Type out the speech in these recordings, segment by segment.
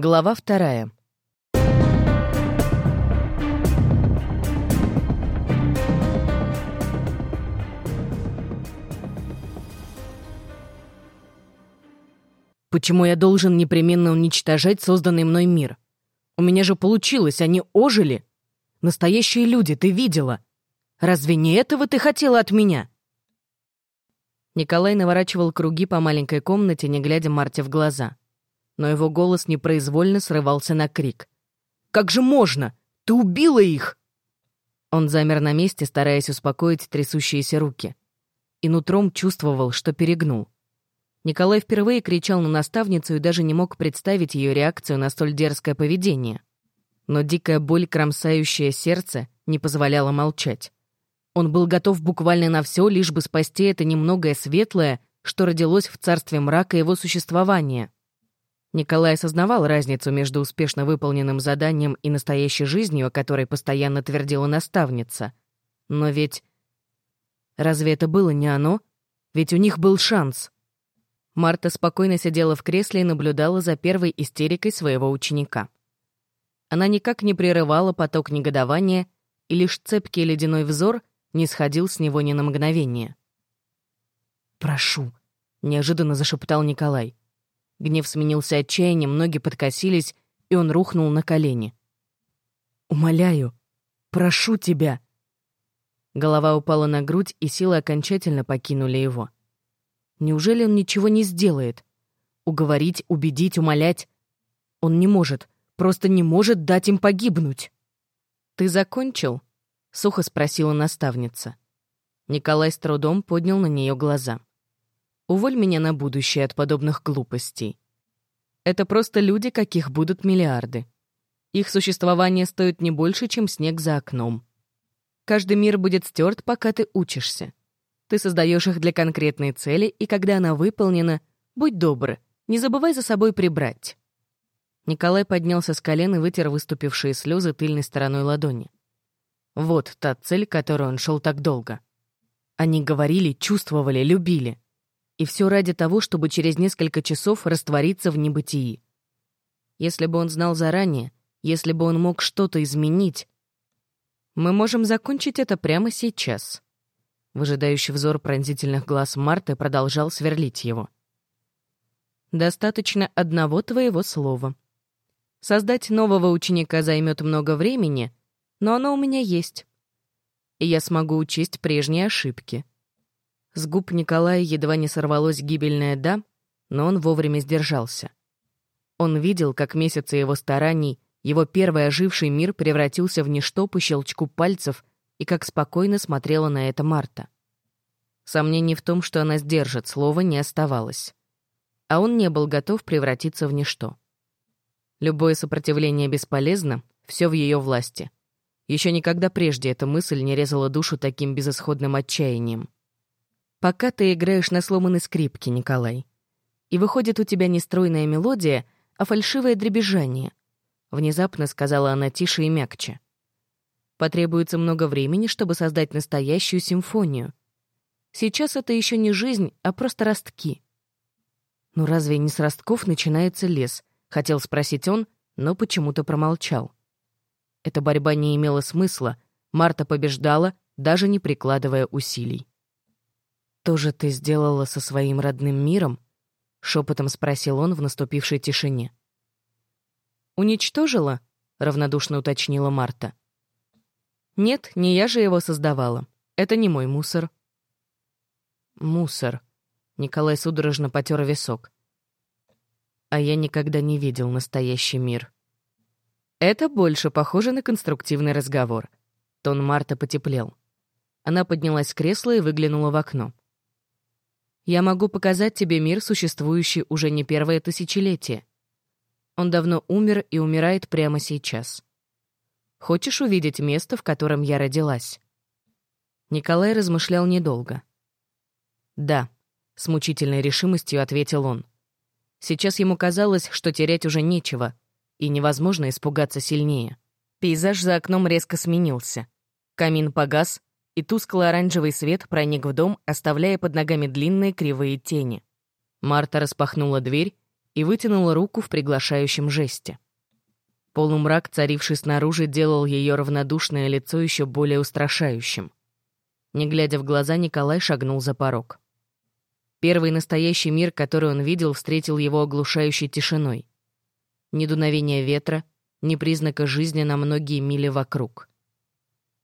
Глава вторая. Почему я должен непременно уничтожать созданный мной мир? У меня же получилось, они ожили. Настоящие люди, ты видела. Разве не этого ты хотела от меня? Николай наворачивал круги по маленькой комнате, не глядя Марте в глаза. Но его голос непроизвольно срывался на крик. «Как же можно? Ты убила их!» Он замер на месте, стараясь успокоить трясущиеся руки. И нутром чувствовал, что перегнул. Николай впервые кричал на наставницу и даже не мог представить ее реакцию на столь дерзкое поведение. Но дикая боль, кромсающая сердце, не позволяла молчать. Он был готов буквально на все, лишь бы спасти это немногое светлое, что родилось в царстве мрака его существования. Николай осознавал разницу между успешно выполненным заданием и настоящей жизнью, о которой постоянно твердила наставница. Но ведь... Разве это было не оно? Ведь у них был шанс. Марта спокойно сидела в кресле и наблюдала за первой истерикой своего ученика. Она никак не прерывала поток негодования, и лишь цепкий ледяной взор не сходил с него ни на мгновение. «Прошу», — неожиданно зашептал Николай. Гнев сменился отчаянием, ноги подкосились, и он рухнул на колени. «Умоляю, прошу тебя!» Голова упала на грудь, и силы окончательно покинули его. Неужели он ничего не сделает? Уговорить, убедить, умолять? Он не может, просто не может дать им погибнуть. «Ты закончил?» — сухо спросила наставница. Николай с трудом поднял на нее глаза. «Уволь меня на будущее от подобных глупостей. Это просто люди, каких будут миллиарды. Их существование стоит не больше, чем снег за окном. Каждый мир будет стерт, пока ты учишься. Ты создаешь их для конкретной цели, и когда она выполнена, будь добр, не забывай за собой прибрать». Николай поднялся с колен и вытер выступившие слезы тыльной стороной ладони. Вот та цель, к которой он шел так долго. Они говорили, чувствовали, любили. И все ради того, чтобы через несколько часов раствориться в небытии. Если бы он знал заранее, если бы он мог что-то изменить... Мы можем закончить это прямо сейчас. Выжидающий взор пронзительных глаз Марты продолжал сверлить его. «Достаточно одного твоего слова. Создать нового ученика займет много времени, но оно у меня есть. И я смогу учесть прежние ошибки. С губ Николая едва не сорвалось гибельное «да», но он вовремя сдержался. Он видел, как месяцы его стараний, его первый оживший мир превратился в ничто по щелчку пальцев и как спокойно смотрела на это Марта. Сомнений в том, что она сдержит слово, не оставалось. А он не был готов превратиться в ничто. Любое сопротивление бесполезно, все в ее власти — еще никогда прежде эта мысль не резала душу таким безысходным отчаянием. Пока ты играешь на сломанной скрипке, Николай. И выходит у тебя не стройная мелодия, а фальшивое дребезжание. Внезапно сказала она тише и мягче. Потребуется много времени, чтобы создать настоящую симфонию. Сейчас это еще не жизнь, а просто ростки. «Ну разве не с ростков начинается лес?» — хотел спросить он, но почему-то промолчал. Эта борьба не имела смысла, Марта побеждала, даже не прикладывая усилий. «То же ты сделала со своим родным миром?» — шепотом спросил он в наступившей тишине. «Уничтожила?» — равнодушно уточнила Марта. «Нет, не я же его создавала. Это не мой мусор». «Мусор», — Николай судорожно потер висок. «А я никогда не видел настоящий мир». Это больше похоже на конструктивный разговор. Тон Марта потеплел. Она поднялась с кресла и выглянула в окно. «Я могу показать тебе мир, существующий уже не первое тысячелетие. Он давно умер и умирает прямо сейчас. Хочешь увидеть место, в котором я родилась?» Николай размышлял недолго. «Да», — с мучительной решимостью ответил он. Сейчас ему казалось, что терять уже нечего — и невозможно испугаться сильнее. Пейзаж за окном резко сменился. Камин погас, и тусклый оранжевый свет проник в дом, оставляя под ногами длинные кривые тени. Марта распахнула дверь, и вытянул руку в приглашающем жесте. Полумрак, царивший снаружи, делал ее равнодушное лицо еще более устрашающим. Не глядя в глаза, Николай шагнул за порог. Первый настоящий мир, который он видел, встретил его оглушающей тишиной. Ни дуновения ветра, ни признака жизни на многие мили вокруг.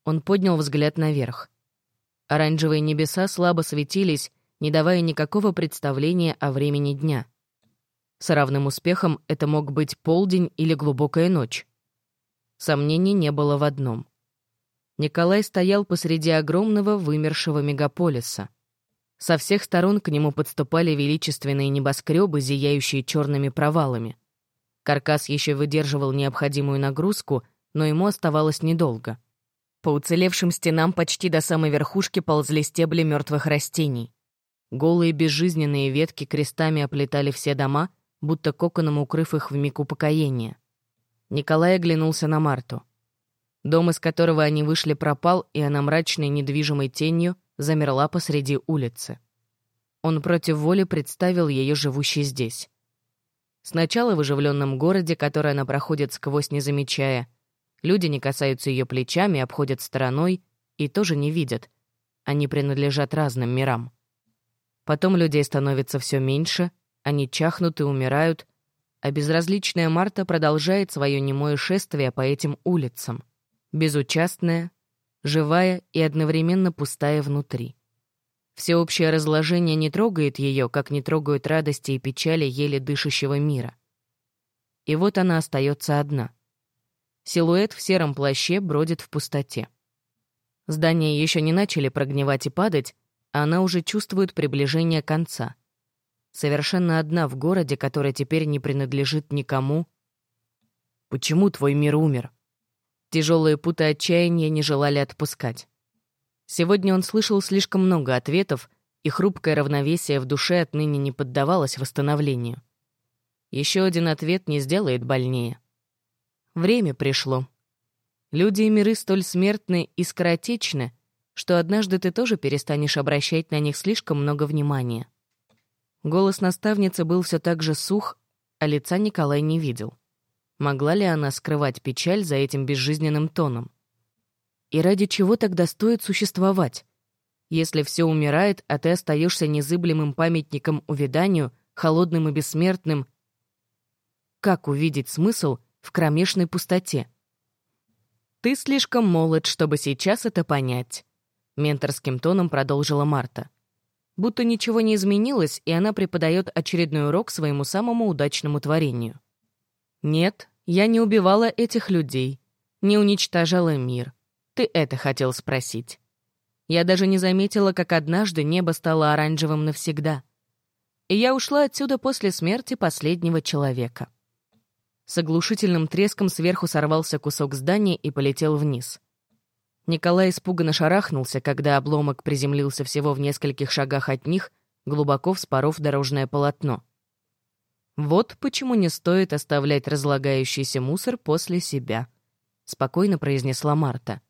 Он поднял взгляд наверх. Оранжевые небеса слабо светились, не давая никакого представления о времени дня. С равным успехом это мог быть полдень или глубокая ночь. Сомнений не было в одном. Николай стоял посреди огромного вымершего мегаполиса. Со всех сторон к нему подступали величественные небоскребы, зияющие черными провалами. Каркас еще выдерживал необходимую нагрузку, но ему оставалось недолго. По уцелевшим стенам почти до самой верхушки ползли стебли мертвых растений. Голые безжизненные ветки крестами оплетали все дома, будто коконом укрыв их в миг упокоения. Николай оглянулся на Марту. Дом, из которого они вышли, пропал, и она мрачной недвижимой тенью замерла посреди улицы. Он против воли представил ее живущей здесь. Сначала в оживленном городе, который она проходит сквозь, не замечая. Люди не касаются ее плечами, обходят стороной и тоже не видят. Они принадлежат разным мирам. Потом людей становится все меньше, они чахнут и умирают, а безразличная Марта продолжает свое немое шествие по этим улицам. Безучастная, живая и одновременно пустая внутри. Всеобщее разложение не трогает ее, как не трогают радости и печали еле дышащего мира. И вот она остается одна. Силуэт в сером плаще бродит в пустоте. Здания еще не начали прогнивать и падать, а она уже чувствует приближение конца. Совершенно одна в городе, который теперь не принадлежит никому. «Почему твой мир умер?» Тяжелые путы отчаяния не желали отпускать. Сегодня он слышал слишком много ответов, и хрупкое равновесие в душе отныне не поддавалось восстановлению. Еще один ответ не сделает больнее. Время пришло. Люди и миры столь смертны и скоротечны, что однажды ты тоже перестанешь обращать на них слишком много внимания. Голос наставницы был все так же сух, а лица Николай не видел. Могла ли она скрывать печаль за этим безжизненным тоном? И ради чего тогда стоит существовать? Если все умирает, а ты остаешься незыблемым памятником увяданию, холодным и бессмертным, как увидеть смысл в кромешной пустоте? «Ты слишком молод, чтобы сейчас это понять», — менторским тоном продолжила Марта. Будто ничего не изменилось, и она преподает очередной урок своему самому удачному творению. «Нет, я не убивала этих людей, не уничтожала мир. Ты это хотел спросить. Я даже не заметила, как однажды небо стало оранжевым навсегда. И я ушла отсюда после смерти последнего человека. С оглушительным треском сверху сорвался кусок здания и полетел вниз. Николай испуганно шарахнулся, когда обломок приземлился всего в нескольких шагах от них, глубоко вспоров дорожное полотно. Вот почему не стоит оставлять разлагающийся мусор после себя, спокойно произнесла Марта.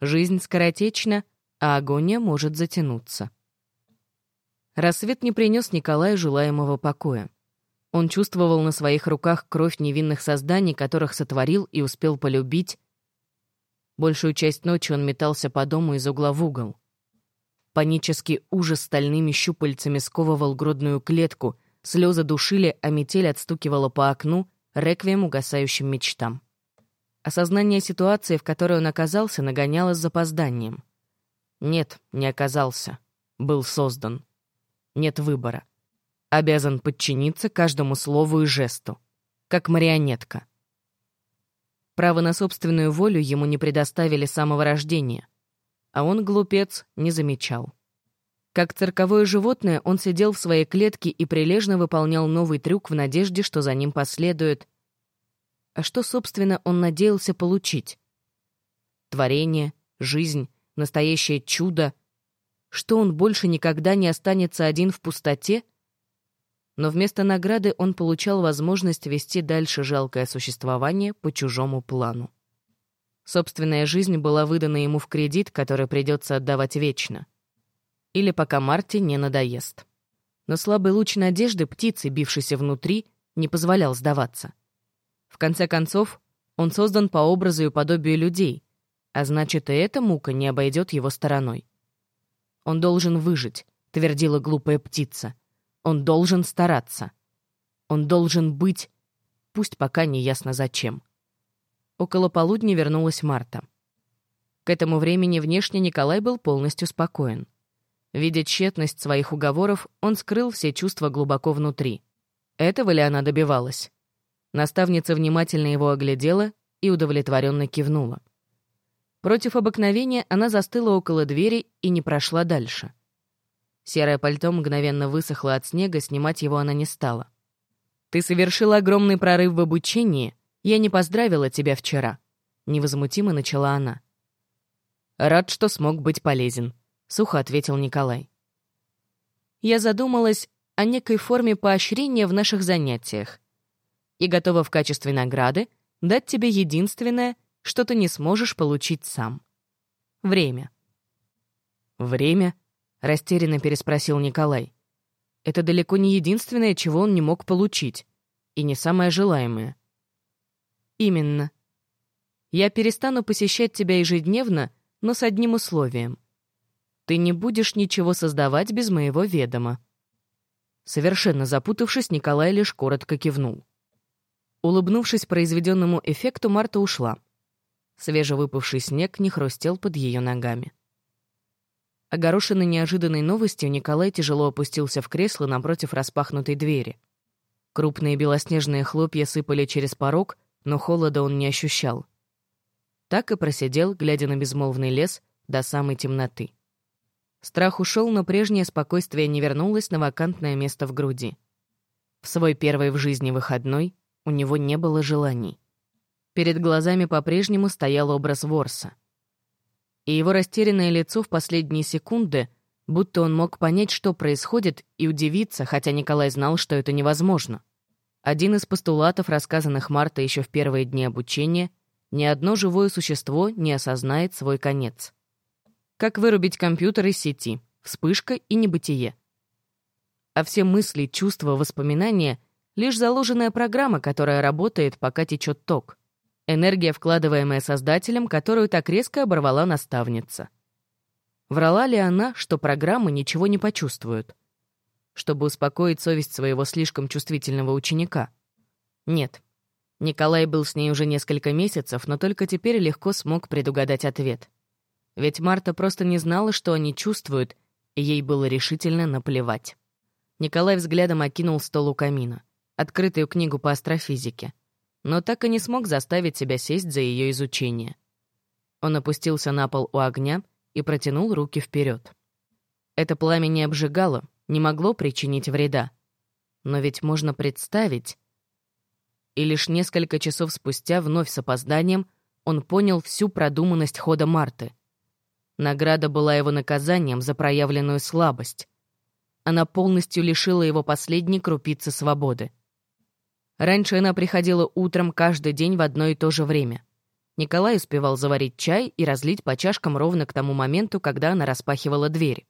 Жизнь скоротечна, а агония может затянуться. Рассвет не принес Николаю желаемого покоя. Он чувствовал на своих руках кровь невинных созданий, которых сотворил и успел полюбить. Большую часть ночи он метался по дому из угла в угол. Панический ужас стальными щупальцами сковывал грудную клетку, слезы душили, а метель отстукивала по окну, реквием угасающим мечтам. Осознание ситуации, в которой он оказался, нагоняло с запозданием. Нет, не оказался. Был создан. Нет выбора. Обязан подчиниться каждому слову и жесту. Как марионетка. Право на собственную волю ему не предоставили с самого рождения. А он, глупец, не замечал. Как цирковое животное, он сидел в своей клетке и прилежно выполнял новый трюк в надежде, что за ним последует а что, собственно, он надеялся получить? Творение, жизнь, настоящее чудо. Что он больше никогда не останется один в пустоте? Но вместо награды он получал возможность вести дальше жалкое существование по чужому плану. Собственная жизнь была выдана ему в кредит, который придется отдавать вечно. Или пока Марти не надоест. Но слабый луч надежды птицы, бившейся внутри, не позволял сдаваться. В конце концов, он создан по образу и подобию людей, а значит, и эта мука не обойдет его стороной. «Он должен выжить», — твердила глупая птица. «Он должен стараться. Он должен быть, пусть пока не ясно зачем». Около полудня вернулась Марта. К этому времени внешне Николай был полностью спокоен. Видя тщетность своих уговоров, он скрыл все чувства глубоко внутри. Этого ли она добивалась? Наставница внимательно его оглядела и удовлетворенно кивнула. Против обыкновения она застыла около двери и не прошла дальше. Серое пальто мгновенно высохло от снега, снимать его она не стала. «Ты совершила огромный прорыв в обучении. Я не поздравила тебя вчера», — невозмутимо начала она. «Рад, что смог быть полезен», — сухо ответил Николай. «Я задумалась о некой форме поощрения в наших занятиях и готова в качестве награды дать тебе единственное, что ты не сможешь получить сам. Время». «Время?» — растерянно переспросил Николай. «Это далеко не единственное, чего он не мог получить, и не самое желаемое». «Именно. Я перестану посещать тебя ежедневно, но с одним условием — ты не будешь ничего создавать без моего ведома». Совершенно запутавшись, Николай лишь коротко кивнул. Улыбнувшись произведенному эффекту, Марта ушла. Свежевыпавший снег не хрустел под ее ногами. Огорошенный неожиданной новостью, Николай тяжело опустился в кресло напротив распахнутой двери. Крупные белоснежные хлопья сыпали через порог, но холода он не ощущал. Так и просидел, глядя на безмолвный лес до самой темноты. Страх ушел, но прежнее спокойствие не вернулось на вакантное место в груди. В свой первый в жизни выходной у него не было желаний. Перед глазами по-прежнему стоял образ Ворса. И его растерянное лицо в последние секунды, будто он мог понять, что происходит, и удивиться, хотя Николай знал, что это невозможно. Один из постулатов, рассказанных Марта еще в первые дни обучения, ни одно живое существо не осознает свой конец. Как вырубить компьютер из сети, вспышка и небытие. А все мысли, чувства, воспоминания — лишь заложенная программа, которая работает, пока течет ток. Энергия, вкладываемая создателем, которую так резко оборвала наставница. Врала ли она, что программы ничего не почувствуют? Чтобы успокоить совесть своего слишком чувствительного ученика? Нет. Николай был с ней уже несколько месяцев, но только теперь легко смог предугадать ответ. Ведь Марта просто не знала, что они чувствуют, и ей было решительно наплевать. Николай взглядом окинул стол у камина, открытую книгу по астрофизике, но так и не смог заставить себя сесть за ее изучение. Он опустился на пол у огня и протянул руки вперед. Это пламя не обжигало, не могло причинить вреда. Но ведь можно представить... И лишь несколько часов спустя, вновь с опозданием, он понял всю продуманность хода Марты. Награда была его наказанием за проявленную слабость. Она полностью лишила его последней крупицы свободы. Раньше она приходила утром каждый день в одно и то же время. Николай успевал заварить чай и разлить по чашкам ровно к тому моменту, когда она распахивала дверь.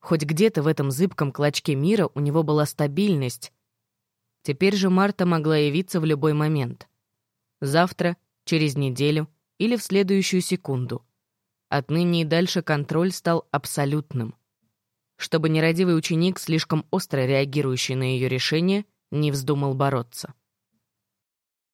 Хоть где-то в этом зыбком клочке мира у него была стабильность. Теперь же Марта могла явиться в любой момент. Завтра, через неделю или в следующую секунду — Отныне и дальше контроль стал абсолютным. Чтобы нерадивый ученик, слишком остро реагирующий на ее решение, не вздумал бороться.